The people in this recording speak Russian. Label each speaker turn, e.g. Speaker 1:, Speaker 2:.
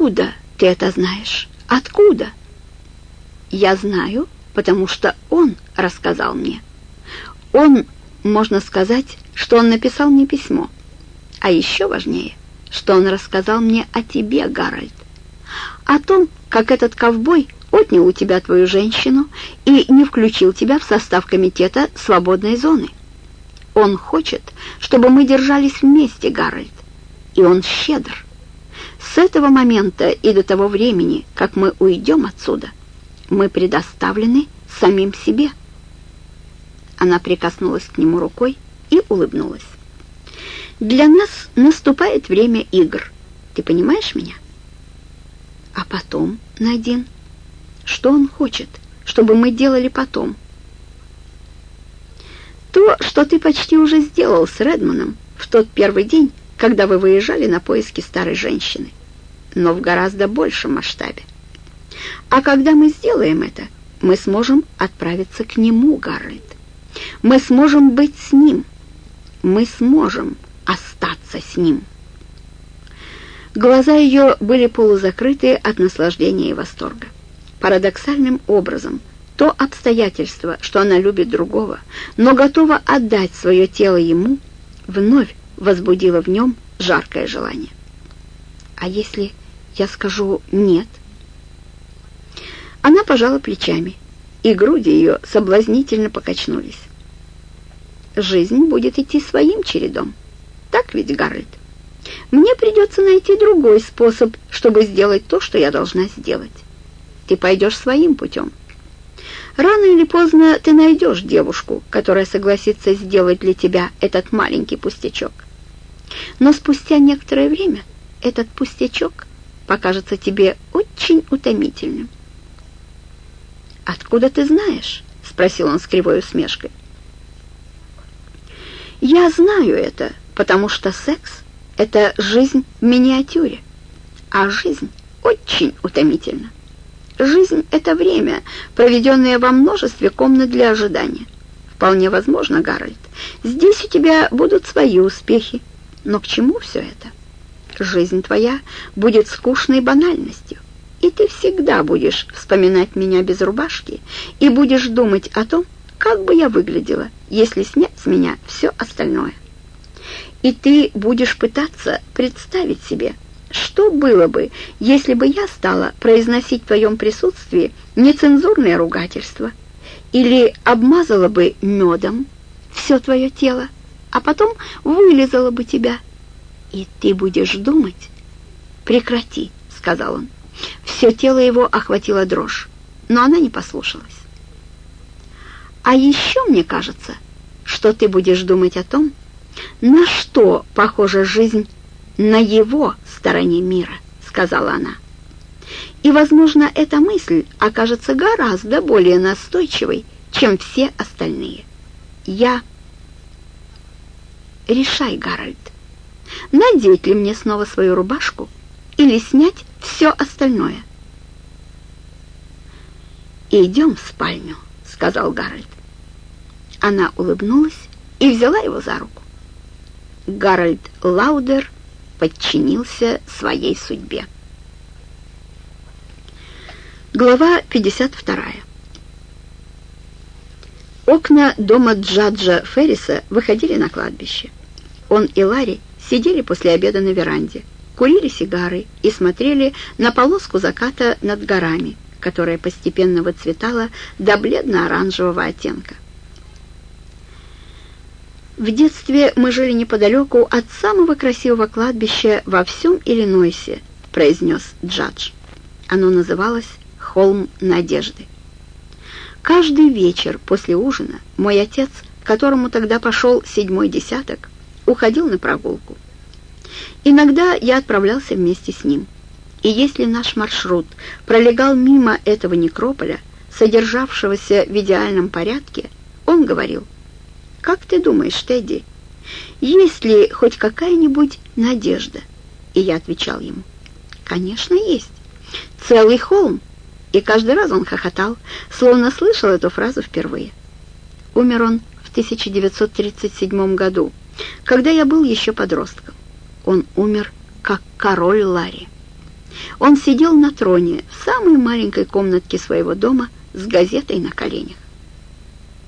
Speaker 1: откуда ты это знаешь? Откуда?» «Я знаю, потому что он рассказал мне. Он, можно сказать, что он написал мне письмо. А еще важнее, что он рассказал мне о тебе, Гарольд. О том, как этот ковбой отнял у тебя твою женщину и не включил тебя в состав комитета свободной зоны. Он хочет, чтобы мы держались вместе, Гарольд, и он щедр. С этого момента и до того времени, как мы уйдем отсюда, мы предоставлены самим себе. Она прикоснулась к нему рукой и улыбнулась. Для нас наступает время игр. Ты понимаешь меня? А потом, Надин, что он хочет, чтобы мы делали потом? То, что ты почти уже сделал с Редманом в тот первый день, когда вы выезжали на поиски старой женщины, но в гораздо большем масштабе. А когда мы сделаем это, мы сможем отправиться к нему, Гарольд. Мы сможем быть с ним. Мы сможем остаться с ним. Глаза ее были полузакрыты от наслаждения и восторга. Парадоксальным образом, то обстоятельство, что она любит другого, но готова отдать свое тело ему, вновь возбудило в нем жаркое желание. А если я скажу «нет»? Она пожала плечами, и груди ее соблазнительно покачнулись. Жизнь будет идти своим чередом. Так ведь, Гарольд? Мне придется найти другой способ, чтобы сделать то, что я должна сделать. Ты пойдешь своим путем. Рано или поздно ты найдешь девушку, которая согласится сделать для тебя этот маленький пустячок. Но спустя некоторое время этот пустячок покажется тебе очень утомительным. «Откуда ты знаешь?» — спросил он с кривой усмешкой. «Я знаю это, потому что секс — это жизнь в миниатюре, а жизнь очень утомительна. Жизнь — это время, проведенное во множестве комнат для ожидания. Вполне возможно, Гарольд, здесь у тебя будут свои успехи, но к чему все это? Жизнь твоя будет скучной банальностью, и ты всегда будешь вспоминать меня без рубашки и будешь думать о том, как бы я выглядела, если снять с меня все остальное. И ты будешь пытаться представить себе, что было бы, если бы я стала произносить в твоем присутствии нецензурное ругательство или обмазала бы медом все твое тело, а потом вылезала бы тебя. И ты будешь думать... «Прекрати», — сказал он. Все тело его охватило дрожь, но она не послушалась. А еще мне кажется, что ты будешь думать о том, на что похожа жизнь на его стороне мира, сказала она. И, возможно, эта мысль окажется гораздо более настойчивой, чем все остальные. Я... Решай, Гарольд, надеть ли мне снова свою рубашку или снять все остальное. «Идем в спальню», — сказал Гарольд. Она улыбнулась и взяла его за руку. Гарольд Лаудер подчинился своей судьбе. Глава 52. Окна дома Джаджа Ферриса выходили на кладбище. Он и Ларри сидели после обеда на веранде, курили сигары и смотрели на полоску заката над горами, которая постепенно выцветала до бледно-оранжевого оттенка. В детстве мы жили неподалеку от самого красивого кладбища во всем Иллинойсе, произнес Джадж. Оно называлось «Холм надежды». Каждый вечер после ужина мой отец, которому тогда пошел седьмой десяток, уходил на прогулку. Иногда я отправлялся вместе с ним. И если наш маршрут пролегал мимо этого некрополя, содержавшегося в идеальном порядке, он говорил, «Как ты думаешь, Тедди, есть ли хоть какая-нибудь надежда?» И я отвечал ему, «Конечно, есть. Целый холм». И каждый раз он хохотал, словно слышал эту фразу впервые. Умер он в 1937 году, когда я был еще подростком. Он умер как король Ларри. Он сидел на троне в самой маленькой комнатке своего дома с газетой на коленях.